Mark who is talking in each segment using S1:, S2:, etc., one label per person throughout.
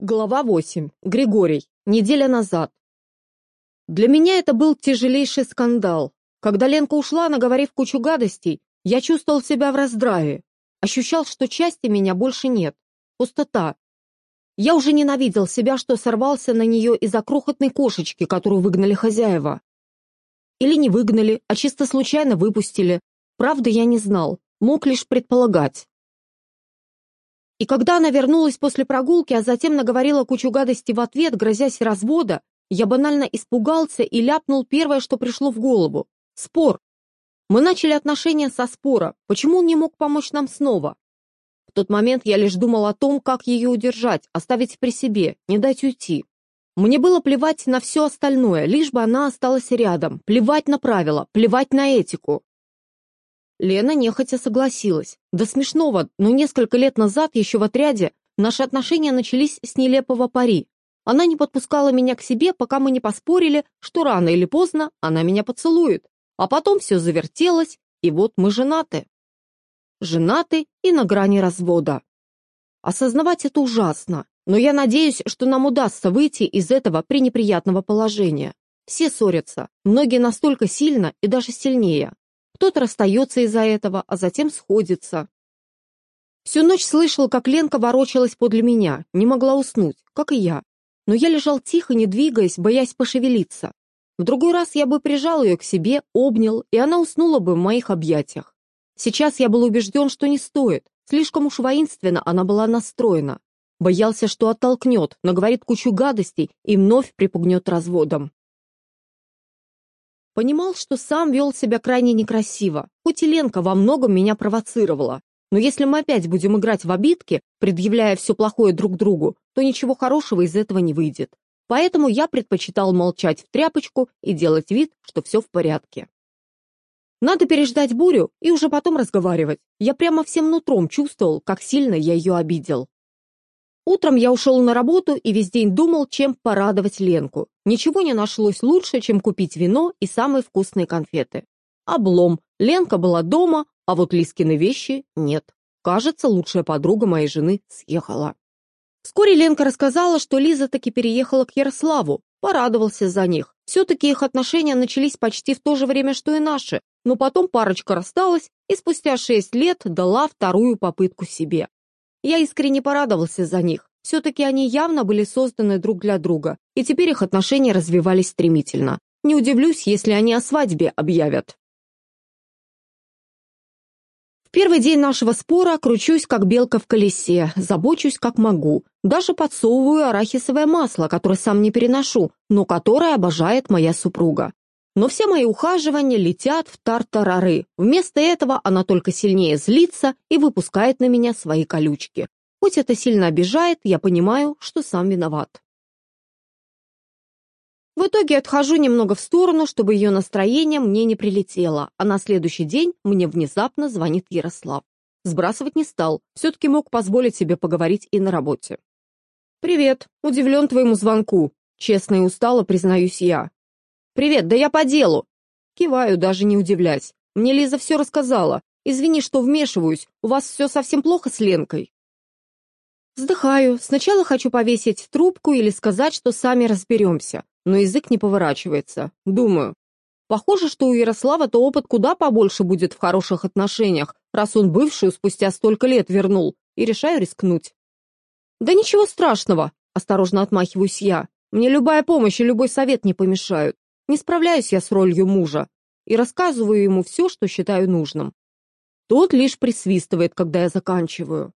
S1: Глава 8. Григорий. Неделя назад. Для меня это был тяжелейший скандал. Когда Ленка ушла, наговорив кучу гадостей, я чувствовал себя в раздрае. Ощущал, что части меня больше нет. Пустота. Я уже ненавидел себя, что сорвался на нее из-за крохотной кошечки, которую выгнали хозяева. Или не выгнали, а чисто случайно выпустили. Правда, я не знал. Мог лишь предполагать. И когда она вернулась после прогулки, а затем наговорила кучу гадости в ответ, грозясь развода, я банально испугался и ляпнул первое, что пришло в голову. Спор. Мы начали отношения со спора. Почему он не мог помочь нам снова? В тот момент я лишь думал о том, как ее удержать, оставить при себе, не дать уйти. Мне было плевать на все остальное, лишь бы она осталась рядом, плевать на правила, плевать на этику. Лена нехотя согласилась. До смешного, но несколько лет назад, еще в отряде, наши отношения начались с нелепого пари. Она не подпускала меня к себе, пока мы не поспорили, что рано или поздно она меня поцелует. А потом все завертелось, и вот мы женаты. Женаты и на грани развода. Осознавать это ужасно, но я надеюсь, что нам удастся выйти из этого пренеприятного положения. Все ссорятся, многие настолько сильно и даже сильнее. Кто-то расстается из-за этого, а затем сходится. Всю ночь слышал, как Ленка ворочалась подле меня, не могла уснуть, как и я. Но я лежал тихо, не двигаясь, боясь пошевелиться. В другой раз я бы прижал ее к себе, обнял, и она уснула бы в моих объятиях. Сейчас я был убежден, что не стоит. Слишком уж воинственно она была настроена. Боялся, что оттолкнет, наговорит кучу гадостей и вновь припугнет разводом. Понимал, что сам вел себя крайне некрасиво, хоть и Ленка во многом меня провоцировала. Но если мы опять будем играть в обидки, предъявляя все плохое друг другу, то ничего хорошего из этого не выйдет. Поэтому я предпочитал молчать в тряпочку и делать вид, что все в порядке. Надо переждать бурю и уже потом разговаривать. Я прямо всем нутром чувствовал, как сильно я ее обидел. Утром я ушел на работу и весь день думал, чем порадовать Ленку. Ничего не нашлось лучше, чем купить вино и самые вкусные конфеты. Облом. Ленка была дома, а вот Лискины вещи нет. Кажется, лучшая подруга моей жены съехала. Вскоре Ленка рассказала, что Лиза таки переехала к Ярославу. Порадовался за них. Все-таки их отношения начались почти в то же время, что и наши, но потом парочка рассталась и спустя шесть лет дала вторую попытку себе. Я искренне порадовался за них. Все-таки они явно были созданы друг для друга, и теперь их отношения развивались стремительно. Не удивлюсь, если они о свадьбе объявят. В первый день нашего спора кручусь, как белка в колесе, забочусь, как могу. Даже подсовываю арахисовое масло, которое сам не переношу, но которое обожает моя супруга. Но все мои ухаживания летят в тартарары. Вместо этого она только сильнее злится и выпускает на меня свои колючки. Хоть это сильно обижает, я понимаю, что сам виноват. В итоге отхожу немного в сторону, чтобы ее настроение мне не прилетело, а на следующий день мне внезапно звонит Ярослав. Сбрасывать не стал, все-таки мог позволить себе поговорить и на работе. «Привет, удивлен твоему звонку», честно и устало признаюсь я. «Привет, да я по делу!» Киваю, даже не удивляясь. Мне Лиза все рассказала. Извини, что вмешиваюсь. У вас все совсем плохо с Ленкой. Вздыхаю. Сначала хочу повесить трубку или сказать, что сами разберемся. Но язык не поворачивается. Думаю. Похоже, что у Ярослава-то опыт куда побольше будет в хороших отношениях, раз он бывшую спустя столько лет вернул, и решаю рискнуть. «Да ничего страшного», — осторожно отмахиваюсь я. «Мне любая помощь и любой совет не помешают. Не справляюсь я с ролью мужа и рассказываю ему все, что считаю нужным. Тот лишь присвистывает, когда я заканчиваю.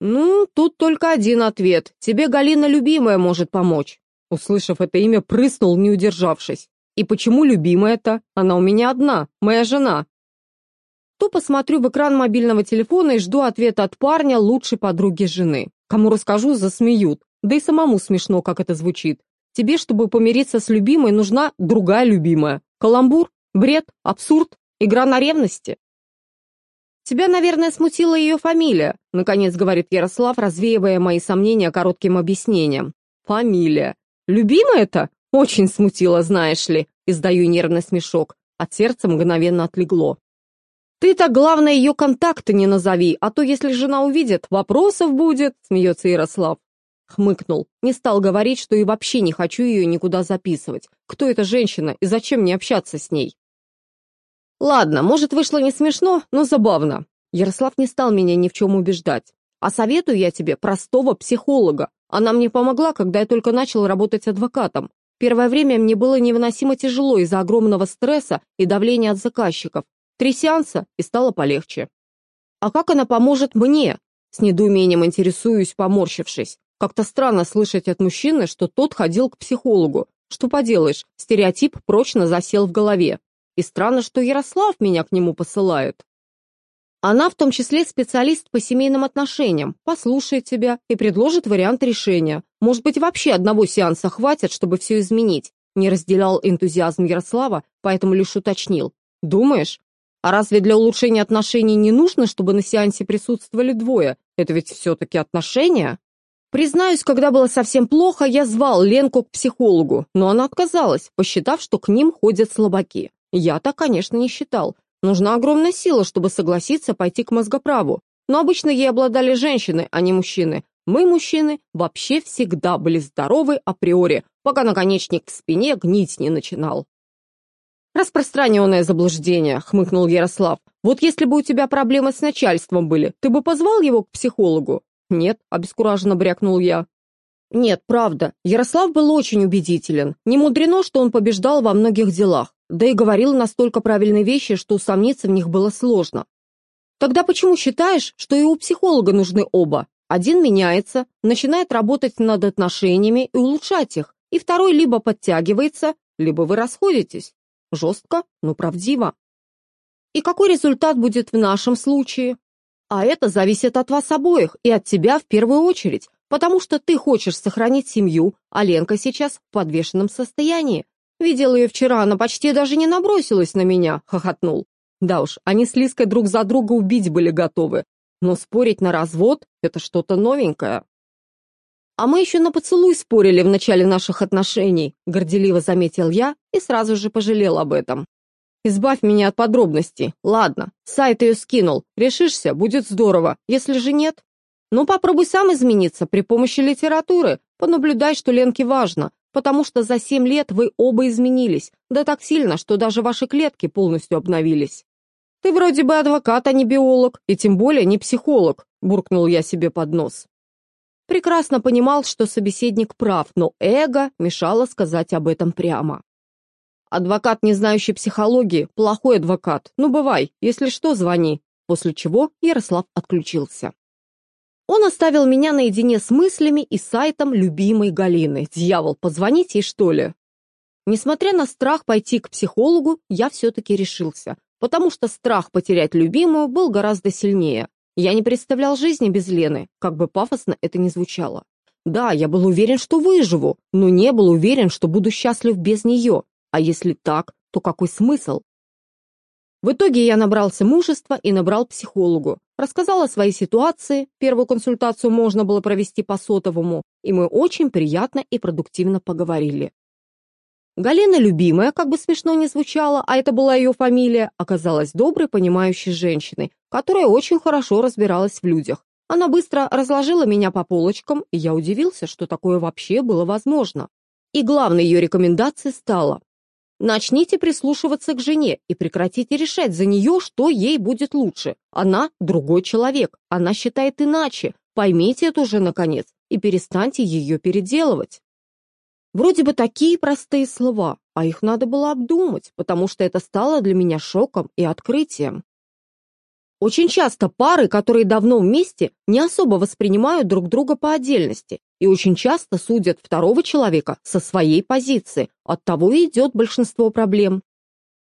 S1: «Ну, тут только один ответ. Тебе Галина любимая может помочь». Услышав это имя, прыснул, не удержавшись. «И почему любимая-то? Она у меня одна, моя жена». Тупо смотрю в экран мобильного телефона и жду ответа от парня, лучшей подруги жены. Кому расскажу, засмеют. Да и самому смешно, как это звучит. Тебе, чтобы помириться с любимой, нужна другая любимая. Каламбур? Бред? Абсурд? Игра на ревности? Тебя, наверное, смутила ее фамилия, наконец говорит Ярослав, развеивая мои сомнения коротким объяснением. Фамилия. Любимая-то? Очень смутила, знаешь ли. Издаю нервный смешок. От сердца мгновенно отлегло. «Ты так, главное, ее контакты не назови, а то, если жена увидит, вопросов будет», — смеется Ярослав. Хмыкнул. Не стал говорить, что и вообще не хочу ее никуда записывать. Кто эта женщина и зачем мне общаться с ней? Ладно, может, вышло не смешно, но забавно. Ярослав не стал меня ни в чем убеждать. А советую я тебе простого психолога. Она мне помогла, когда я только начал работать адвокатом. Первое время мне было невыносимо тяжело из-за огромного стресса и давления от заказчиков. Три сеанса, и стало полегче. А как она поможет мне? С недоумением интересуюсь, поморщившись. Как-то странно слышать от мужчины, что тот ходил к психологу. Что поделаешь, стереотип прочно засел в голове. И странно, что Ярослав меня к нему посылает. Она в том числе специалист по семейным отношениям, послушает тебя и предложит вариант решения. Может быть, вообще одного сеанса хватит, чтобы все изменить. Не разделял энтузиазм Ярослава, поэтому лишь уточнил. Думаешь? А разве для улучшения отношений не нужно, чтобы на сеансе присутствовали двое? Это ведь все-таки отношения? Признаюсь, когда было совсем плохо, я звал Ленку к психологу, но она отказалась, посчитав, что к ним ходят слабаки. Я так, конечно, не считал. Нужна огромная сила, чтобы согласиться пойти к мозгоправу. Но обычно ей обладали женщины, а не мужчины. Мы, мужчины, вообще всегда были здоровы априори, пока наконечник в спине гнить не начинал. «Распространенное заблуждение», — хмыкнул Ярослав. «Вот если бы у тебя проблемы с начальством были, ты бы позвал его к психологу?» «Нет», — обескураженно брякнул я. Нет, правда, Ярослав был очень убедителен. Не мудрено, что он побеждал во многих делах. Да и говорил настолько правильные вещи, что усомниться в них было сложно. Тогда почему считаешь, что и у психолога нужны оба? Один меняется, начинает работать над отношениями и улучшать их, и второй либо подтягивается, либо вы расходитесь. Жестко, но правдиво. И какой результат будет в нашем случае? А это зависит от вас обоих и от тебя в первую очередь, потому что ты хочешь сохранить семью, а Ленка сейчас в подвешенном состоянии. Видел ее вчера, она почти даже не набросилась на меня, хохотнул. Да уж, они с Лиской друг за друга убить были готовы. Но спорить на развод — это что-то новенькое. А мы еще на поцелуй спорили в начале наших отношений, горделиво заметил я и сразу же пожалел об этом. Избавь меня от подробностей. Ладно, сайт ее скинул. Решишься, будет здорово. Если же нет, ну попробуй сам измениться при помощи литературы. Понаблюдай, что Ленке важно потому что за семь лет вы оба изменились, да так сильно, что даже ваши клетки полностью обновились. Ты вроде бы адвокат, а не биолог, и тем более не психолог, буркнул я себе под нос. Прекрасно понимал, что собеседник прав, но эго мешало сказать об этом прямо. Адвокат, не знающий психологии, плохой адвокат. Ну, бывай, если что, звони. После чего Ярослав отключился. Он оставил меня наедине с мыслями и сайтом любимой Галины. Дьявол, позвонить ей, что ли? Несмотря на страх пойти к психологу, я все-таки решился, потому что страх потерять любимую был гораздо сильнее. Я не представлял жизни без Лены, как бы пафосно это ни звучало. Да, я был уверен, что выживу, но не был уверен, что буду счастлив без нее. А если так, то какой смысл? В итоге я набрался мужества и набрал психологу. Рассказал о своей ситуации, первую консультацию можно было провести по сотовому, и мы очень приятно и продуктивно поговорили. Галина, любимая, как бы смешно ни звучало, а это была ее фамилия, оказалась доброй, понимающей женщиной, которая очень хорошо разбиралась в людях. Она быстро разложила меня по полочкам, и я удивился, что такое вообще было возможно. И главной ее рекомендацией стало Начните прислушиваться к жене и прекратите решать за нее, что ей будет лучше. Она другой человек, она считает иначе. Поймите это уже, наконец, и перестаньте ее переделывать. Вроде бы такие простые слова, а их надо было обдумать, потому что это стало для меня шоком и открытием. Очень часто пары, которые давно вместе, не особо воспринимают друг друга по отдельности и очень часто судят второго человека со своей позиции. От того и идет большинство проблем.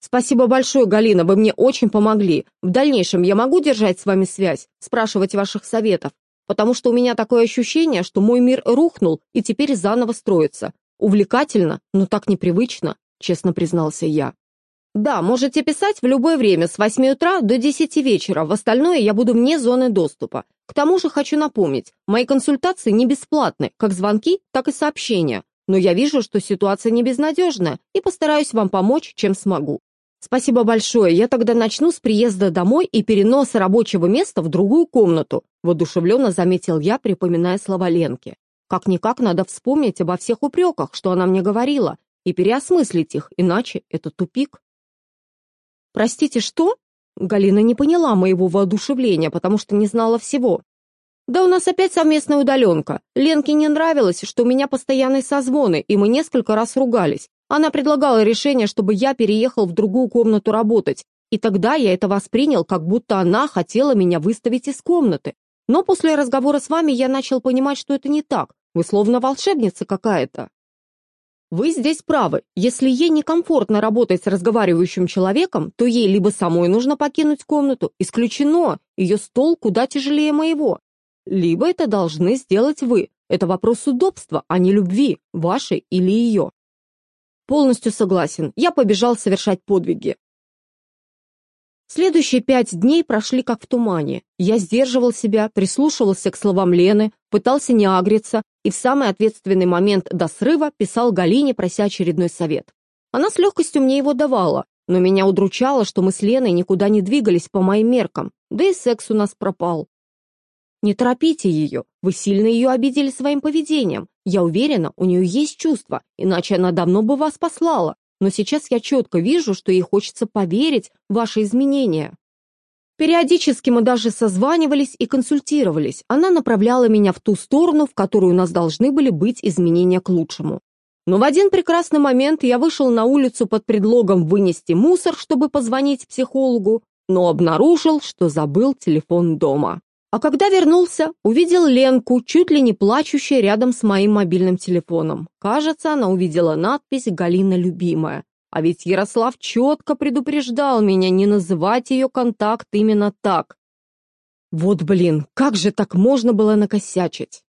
S1: Спасибо большое, Галина, вы мне очень помогли. В дальнейшем я могу держать с вами связь, спрашивать ваших советов, потому что у меня такое ощущение, что мой мир рухнул и теперь заново строится. Увлекательно, но так непривычно, честно признался я. Да, можете писать в любое время с 8 утра до 10 вечера, в остальное я буду вне зоны доступа. К тому же хочу напомнить, мои консультации не бесплатны, как звонки, так и сообщения. Но я вижу, что ситуация не безнадежная, и постараюсь вам помочь, чем смогу. Спасибо большое, я тогда начну с приезда домой и переноса рабочего места в другую комнату, воодушевленно заметил я, припоминая слова Ленки. Как-никак надо вспомнить обо всех упреках, что она мне говорила, и переосмыслить их, иначе это тупик. «Простите, что?» Галина не поняла моего воодушевления, потому что не знала всего. «Да у нас опять совместная удаленка. Ленке не нравилось, что у меня постоянные созвоны, и мы несколько раз ругались. Она предлагала решение, чтобы я переехал в другую комнату работать, и тогда я это воспринял, как будто она хотела меня выставить из комнаты. Но после разговора с вами я начал понимать, что это не так. Вы словно волшебница какая-то. Вы здесь правы. Если ей некомфортно работать с разговаривающим человеком, то ей либо самой нужно покинуть комнату, исключено, ее стол куда тяжелее моего. Либо это должны сделать вы. Это вопрос удобства, а не любви, вашей или ее. Полностью согласен. Я побежал совершать подвиги. Следующие пять дней прошли как в тумане. Я сдерживал себя, прислушивался к словам Лены, пытался не агриться и в самый ответственный момент до срыва писал Галине, прося очередной совет. Она с легкостью мне его давала, но меня удручало, что мы с Леной никуда не двигались по моим меркам, да и секс у нас пропал. Не торопите ее, вы сильно ее обидели своим поведением. Я уверена, у нее есть чувства, иначе она давно бы вас послала но сейчас я четко вижу, что ей хочется поверить в ваши изменения. Периодически мы даже созванивались и консультировались. Она направляла меня в ту сторону, в которую у нас должны были быть изменения к лучшему. Но в один прекрасный момент я вышел на улицу под предлогом вынести мусор, чтобы позвонить психологу, но обнаружил, что забыл телефон дома. А когда вернулся, увидел Ленку, чуть ли не плачущей рядом с моим мобильным телефоном. Кажется, она увидела надпись «Галина любимая». А ведь Ярослав четко предупреждал меня не называть ее контакт именно так. Вот блин, как же так можно было накосячить?